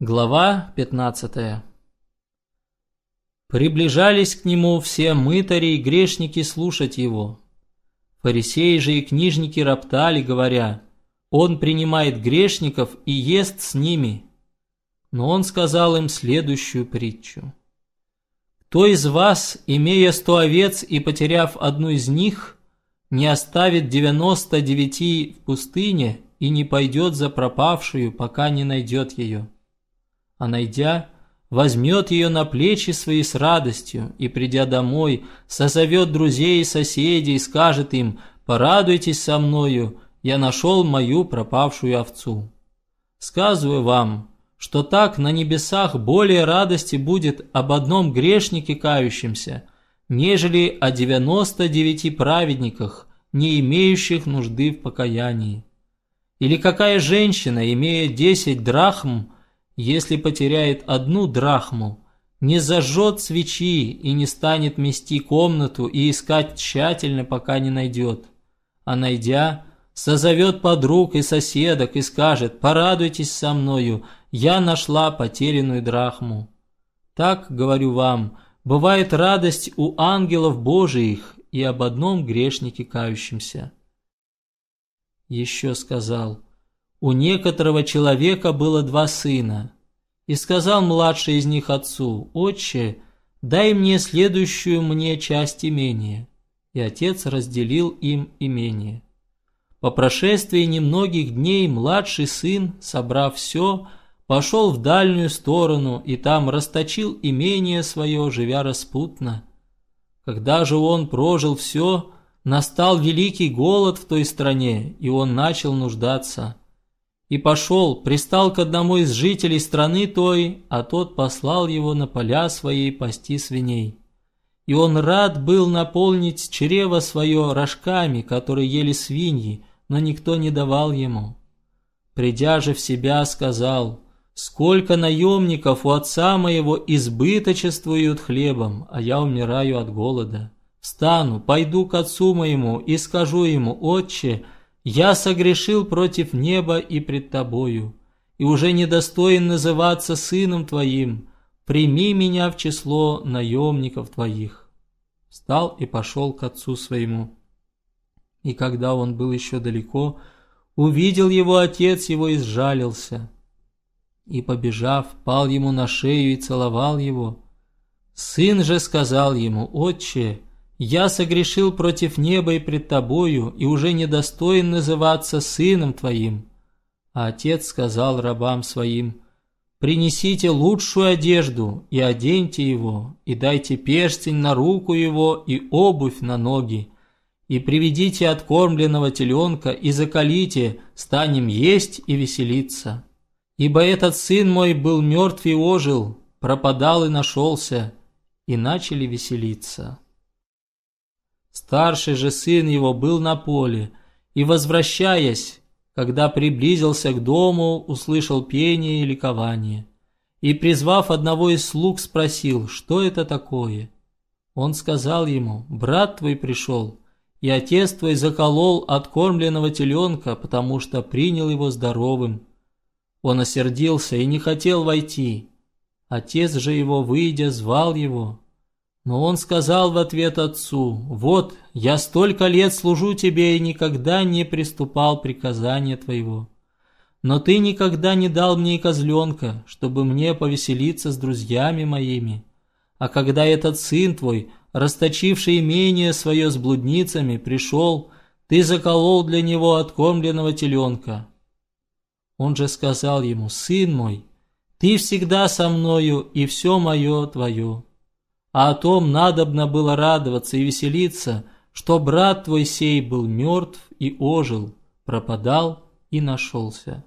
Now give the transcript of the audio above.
Глава 15 Приближались к нему все мытари и грешники слушать его. Фарисеи же и книжники роптали, говоря, «Он принимает грешников и ест с ними». Но он сказал им следующую притчу. «Кто из вас, имея сто овец и потеряв одну из них, не оставит девяносто девяти в пустыне и не пойдет за пропавшую, пока не найдет ее?» А найдя, возьмет ее на плечи свои с радостью и, придя домой, созовет друзей и соседей и скажет им «Порадуйтесь со мною, я нашел мою пропавшую овцу». Сказываю вам, что так на небесах более радости будет об одном грешнике кающемся, нежели о девяносто девяти праведниках, не имеющих нужды в покаянии. Или какая женщина, имея десять драхм, если потеряет одну драхму, не зажжет свечи и не станет мести комнату и искать тщательно, пока не найдет. А найдя, созовет подруг и соседок и скажет «Порадуйтесь со мною, я нашла потерянную драхму». Так, говорю вам, бывает радость у ангелов Божиих и об одном грешнике кающемся. Еще сказал – у некоторого человека было два сына. И сказал младший из них отцу, «Отче, дай мне следующую мне часть имения». И отец разделил им имение. По прошествии немногих дней младший сын, собрав все, пошел в дальнюю сторону и там расточил имение свое, живя распутно. Когда же он прожил все, настал великий голод в той стране, и он начал нуждаться и пошел, пристал к одному из жителей страны той, а тот послал его на поля своей пасти свиней. И он рад был наполнить чрево свое рожками, которые ели свиньи, но никто не давал ему. Придя же в себя, сказал, «Сколько наемников у отца моего избыточествуют хлебом, а я умираю от голода. Встану, пойду к отцу моему и скажу ему, «Отче, я согрешил против неба и пред тобою, и уже недостоин называться сыном твоим. Прими меня в число наемников твоих. Встал и пошел к отцу своему. И когда он был еще далеко, увидел его отец его и сжалился. И, побежав, пал ему на шею и целовал его. Сын же сказал ему, «Отче, я согрешил против неба и пред тобою, и уже недостоин называться сыном твоим. А отец сказал рабам своим, принесите лучшую одежду и оденьте его, и дайте перстень на руку его и обувь на ноги, и приведите откормленного теленка и закалите, станем есть и веселиться. Ибо этот сын мой был мертв и ожил, пропадал и нашелся, и начали веселиться». Старший же сын его был на поле, и, возвращаясь, когда приблизился к дому, услышал пение и ликование. И, призвав одного из слуг, спросил, что это такое. Он сказал ему, брат твой пришел, и отец твой заколол откормленного теленка, потому что принял его здоровым. Он осердился и не хотел войти. Отец же его, выйдя, звал его, но он сказал в ответ отцу, «Вот, я столько лет служу тебе и никогда не приступал приказания твоего. Но ты никогда не дал мне козленка, чтобы мне повеселиться с друзьями моими. А когда этот сын твой, расточивший имение свое с блудницами, пришел, ты заколол для него откормленного теленка». Он же сказал ему, «Сын мой, ты всегда со мною, и все мое твое» а о том надобно было радоваться и веселиться, что брат твой сей был мертв и ожил, пропадал и нашелся.